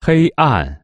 黑暗。